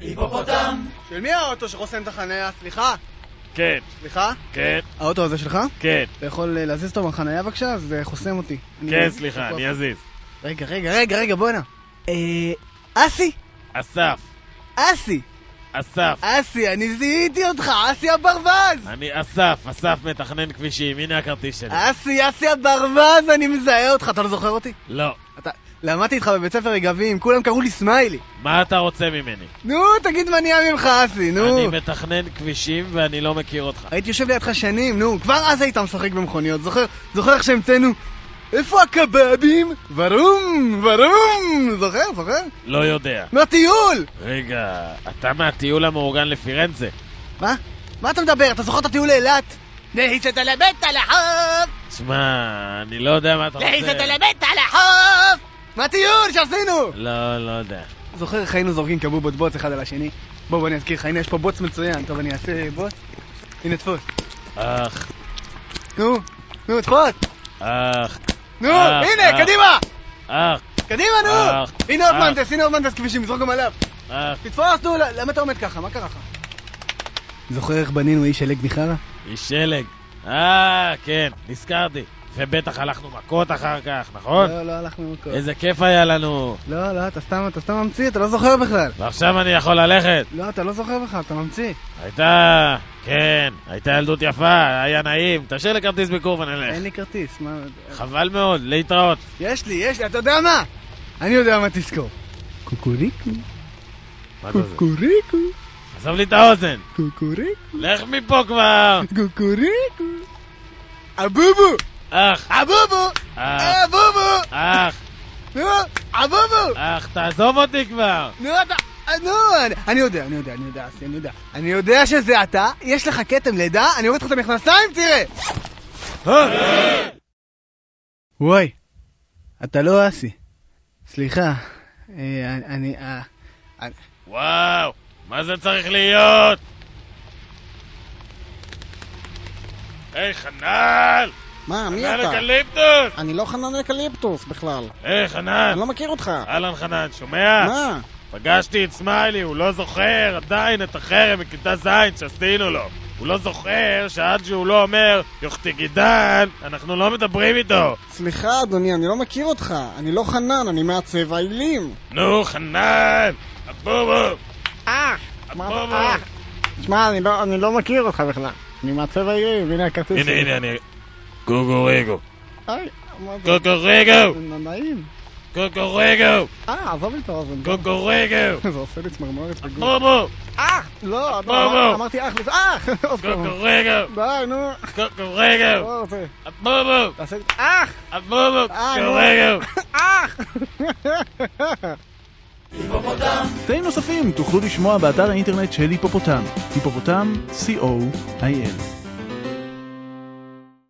היפופוטם! של מי האוטו שחוסם את החניה? סליחה? כן, סליחה? כן, האוטו הזה שלך? כן, אתה יכול אה, להזיז אותו מהחניה בבקשה? זה חוסם אותי. כן, סליחה, אני אזיז. רגע, רגע, רגע, רגע, בוא'נה. אה... אסי? אסף, אסי! אסף. אסי, אני זיהיתי אותך! אסי הברווז! אני אסף, אסף מתכנן כבישים, הנה הכרטיס שלי. אסי, אסי הברווז, אני מזהה אותך, אתה לא זוכר אותי? לא. אתה... למדתי איתך בבית ספר רגבים, כולם קראו לי סמיילי. מה אתה רוצה ממני? נו, תגיד מה נהיה ממך, אסי, נו. אני מתכנן כבישים ואני לא מכיר אותך. הייתי יושב לידך שנים, נו, כבר אז היית משחק במכוניות, זוכר? זוכר איך שהמצאנו? איפה הקבבים? ורום, ורום! זוכר, זוכר? לא יודע. מהטיול! רגע, אתה מהטיול המאורגן לפירנצה. מה? מה אתה מדבר? אתה זוכר את הטיול לאילת? להיסת על הבית על החוף! שמע, אני לא יודע מה אתה רוצה. להיסת על הבית על החוף! מהטיול שעשינו! לא, לא יודע. זוכר איך היינו זורקים כבובות בוץ אחד על השני? בוא, בוא אני אזכיר לך, הנה יש פה בוץ מצוין. טוב, אני אעשה בוץ. הנה, תפוס. אך, נו, נו, תפוס! אך, נו, אה, הנה, אה. קדימה! אך, קדימה, נו! אה, הנה עוד אה. מהנדס, הנה עוד מהנדס כבישים, זרוק גם עליו. תתפוס, נו, למה אתה עומד ככה? מה קרה לך? זוכר איך בנינו איש שלג מחרא? איש שלג. אה, כן, נזכרתי. ובטח הלכנו מכות אחר כך, נכון? לא, לא הלכנו מכות. איזה כיף היה לנו. לא, לא, אתה סתם, אתה סתם ממציא, אתה לא זוכר בכלל. ועכשיו אני יכול ללכת. לא, אתה לא זוכר בכלל, אתה ממציא. הייתה, כן, הייתה ילדות יפה, היה נעים. תשאיר לי כרטיס ביקור ונלך. אין לי כרטיס, מה... חבל מאוד, להתראות. יש לי, יש לי, אתה יודע מה? אני יודע מה תזכור. קוקוריקו, מה זה? קוקוריקו, עזוב לי את האוזן. קוקוריקו, לך מפה כבר. קוקוריקו. אבובו! אח, אבובו! אבובו! אח, נו, אבובו! אח, תעזוב אותי כבר. נו, אתה... נו, אני- אני יודע, אני יודע, אני יודע, אסי, אני יודע. אני יודע שזה אתה, יש לך כתם לידה, אני אוריד לך את המכנסיים, תראה! וואי, אתה לא אסי. סליחה, אה, אני... אה, וואו, מה זה צריך להיות? היי, חנן! מה, מי חנן אתה? אקליפטוס! אני לא חנן אקליפטוס בכלל. היי, חנן! אני לא מכיר אותך. אהלן חנן, שומע? מה? פגשתי את סמיילי, הוא לא זוכר עדיין את החרם מכיתה ז' שעשינו לו. הוא לא זוכר שעד שהוא לא אומר יוכתי גידן, אנחנו לא מדברים איתו. סליחה, אדוני, אני לא מכיר אותך. אני לא חנן, אני מעצב העילים. נו, חנן! הבובו! אה! הבובו! שמע, אני לא, אני לא מכיר אותך בכלל. אני מעצב העילים, הנה הכרטיס הנה, הנה, אני... גוגוריגו. היי, מה זה? גוגוריגו! זה נעים. גוגוריגו! אה, עזוב לי את האוזן. גוגוריגו! זה עושה לי צמרמורת בגוף. בובו! אח! לא. אמרתי אח, וזה אח! גוגוריגו! די, נו. גוגוריגו! לא לי... אח! הבובו! אה, נו. גוגוריגו! אח! היפופוטם! תאים נוספים תוכלו לשמוע באתר האינטרנט של היפופוטם, היפופוטם, co.il.